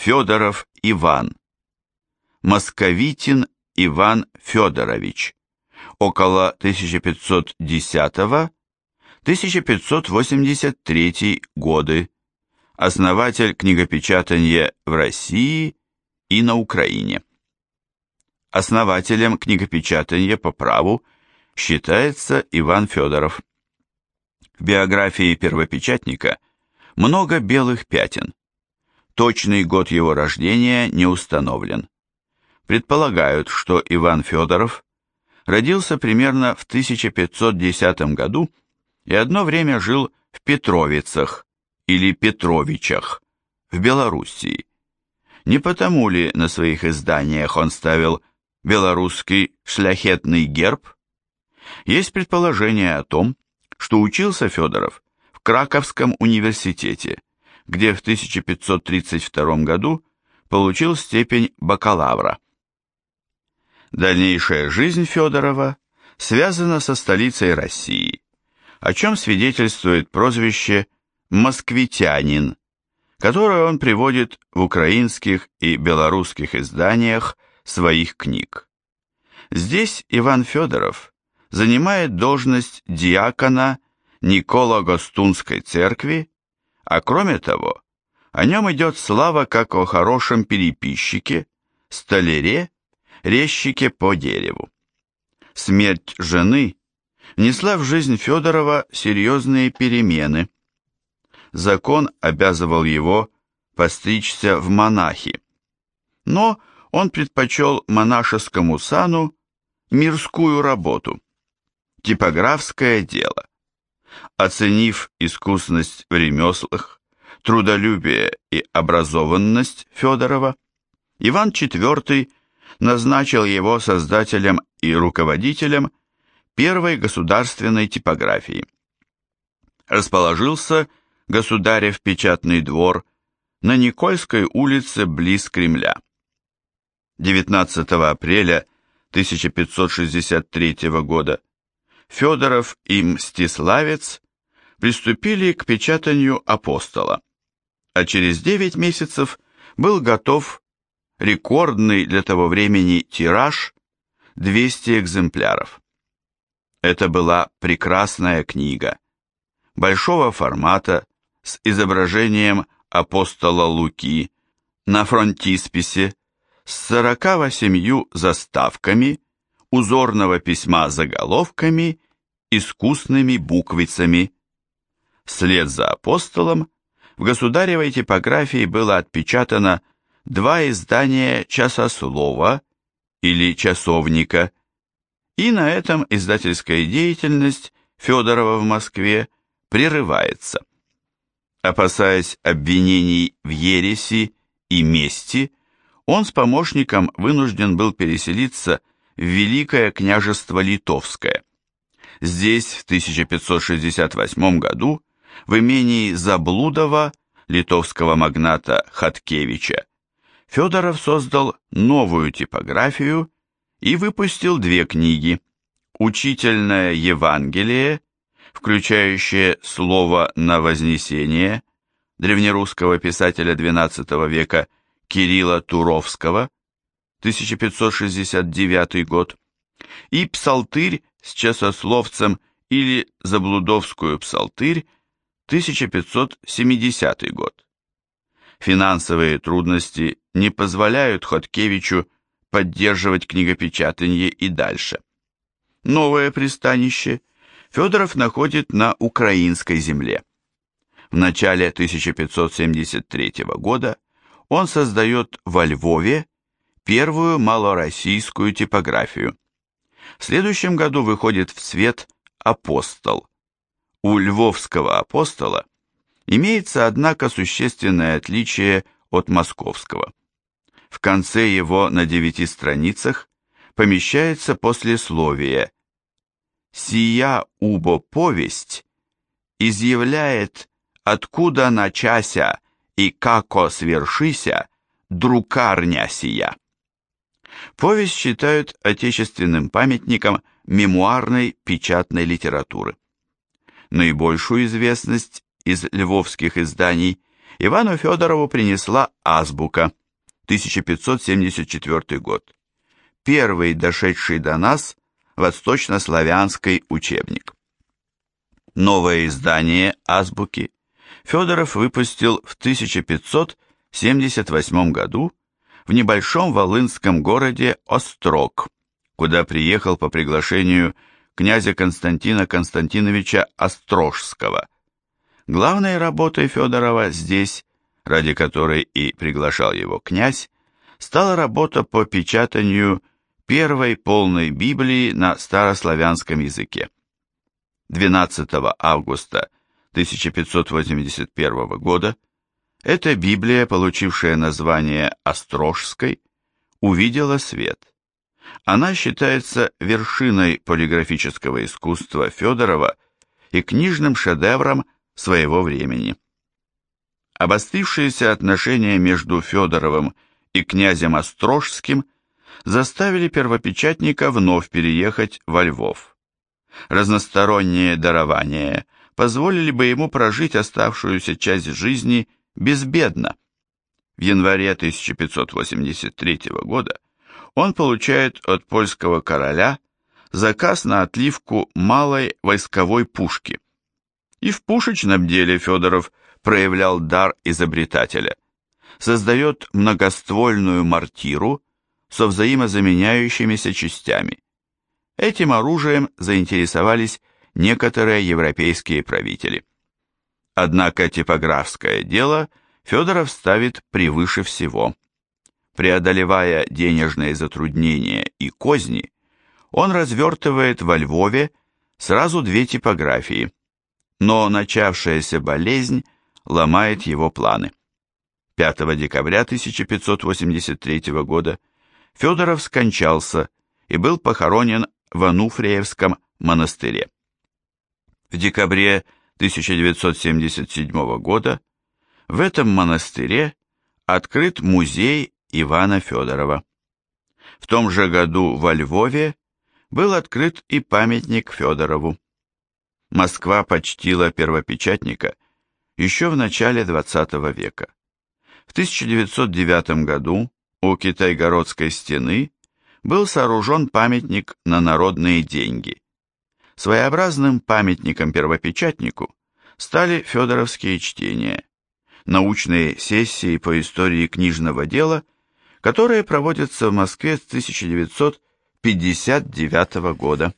Федоров Иван. Московитин Иван Федорович. Около 1510-1583 годы. Основатель книгопечатания в России и на Украине. Основателем книгопечатания по праву считается Иван Федоров. В биографии первопечатника много белых пятен. Точный год его рождения не установлен. Предполагают, что Иван Федоров родился примерно в 1510 году и одно время жил в Петровицах или Петровичах в Белоруссии. Не потому ли на своих изданиях он ставил белорусский шляхетный герб? Есть предположение о том, что учился Федоров в Краковском университете, где в 1532 году получил степень бакалавра. Дальнейшая жизнь Федорова связана со столицей России, о чем свидетельствует прозвище «москвитянин», которое он приводит в украинских и белорусских изданиях своих книг. Здесь Иван Федоров занимает должность диакона Никола-Гостунской церкви, а кроме того, о нем идет слава как о хорошем переписчике, столяре, резчике по дереву. Смерть жены внесла в жизнь Федорова серьезные перемены. Закон обязывал его постричься в монахи, но он предпочел монашескому сану мирскую работу, типографское дело. Оценив искусность в ремеслах, трудолюбие и образованность Федорова, Иван IV назначил его создателем и руководителем первой государственной типографии. Расположился Государев печатный двор на Никольской улице близ Кремля. 19 апреля 1563 года Федоров и Мстиславец приступили к печатанию апостола, а через 9 месяцев был готов рекордный для того времени тираж 200 экземпляров. Это была прекрасная книга, большого формата, с изображением апостола Луки на фронтисписе с 48 заставками, узорного письма заголовками, искусными буквицами. Вслед за апостолом в государевой типографии было отпечатано два издания «Часослова» или «Часовника», и на этом издательская деятельность Федорова в Москве прерывается. Опасаясь обвинений в ереси и мести, он с помощником вынужден был переселиться в Великое княжество Литовское. Здесь в 1568 году в имении Заблудова литовского магната Хаткевича Федоров создал новую типографию и выпустил две книги «Учительное Евангелие», включающее слово «на вознесение» древнерусского писателя XII века Кирилла Туровского, 1569 год, и «Псалтырь с часословцем» или «Заблудовскую псалтырь», 1570 год. Финансовые трудности не позволяют Хоткевичу поддерживать книгопечатание и дальше. Новое пристанище Федоров находит на украинской земле. В начале 1573 года он создает во Львове первую малороссийскую типографию. В следующем году выходит в свет «Апостол». У львовского апостола имеется, однако, существенное отличие от московского. В конце его на девяти страницах помещается послесловие «Сия убо повесть изъявляет, откуда начася и како свершися друкарня сия». Повесть считают отечественным памятником мемуарной печатной литературы. Наибольшую известность из львовских изданий Ивану Федорову принесла азбука, 1574 год. Первый дошедший до нас восточнославянский учебник. Новое издание азбуки Федоров выпустил в 1578 году в небольшом волынском городе Острог, куда приехал по приглашению князя Константина Константиновича Острожского. Главной работой Федорова здесь, ради которой и приглашал его князь, стала работа по печатанию первой полной Библии на старославянском языке. 12 августа 1581 года эта Библия, получившая название Острожской, увидела свет. Она считается вершиной полиграфического искусства Федорова и книжным шедевром своего времени. Обострившиеся отношения между Федоровым и князем Острожским заставили первопечатника вновь переехать во Львов. Разносторонние дарования позволили бы ему прожить оставшуюся часть жизни безбедно. В январе 1583 года он получает от польского короля заказ на отливку малой войсковой пушки. И в пушечном деле Федоров проявлял дар изобретателя. Создает многоствольную мортиру со взаимозаменяющимися частями. Этим оружием заинтересовались некоторые европейские правители. Однако типографское дело Федоров ставит превыше всего. Преодолевая денежные затруднения и козни, он развертывает во Львове сразу две типографии, но начавшаяся болезнь ломает его планы. 5 декабря 1583 года Федоров скончался и был похоронен в Ануфриевском монастыре. В декабре 1977 года в этом монастыре открыт музей Ивана Федорова. В том же году во Львове был открыт и памятник Федорову. Москва почтила первопечатника еще в начале XX века. В 1909 году у Китайгородской стены был сооружен памятник на народные деньги. Своеобразным памятником первопечатнику стали федоровские чтения, научные сессии по истории книжного дела, которые проводятся в Москве с 1959 года.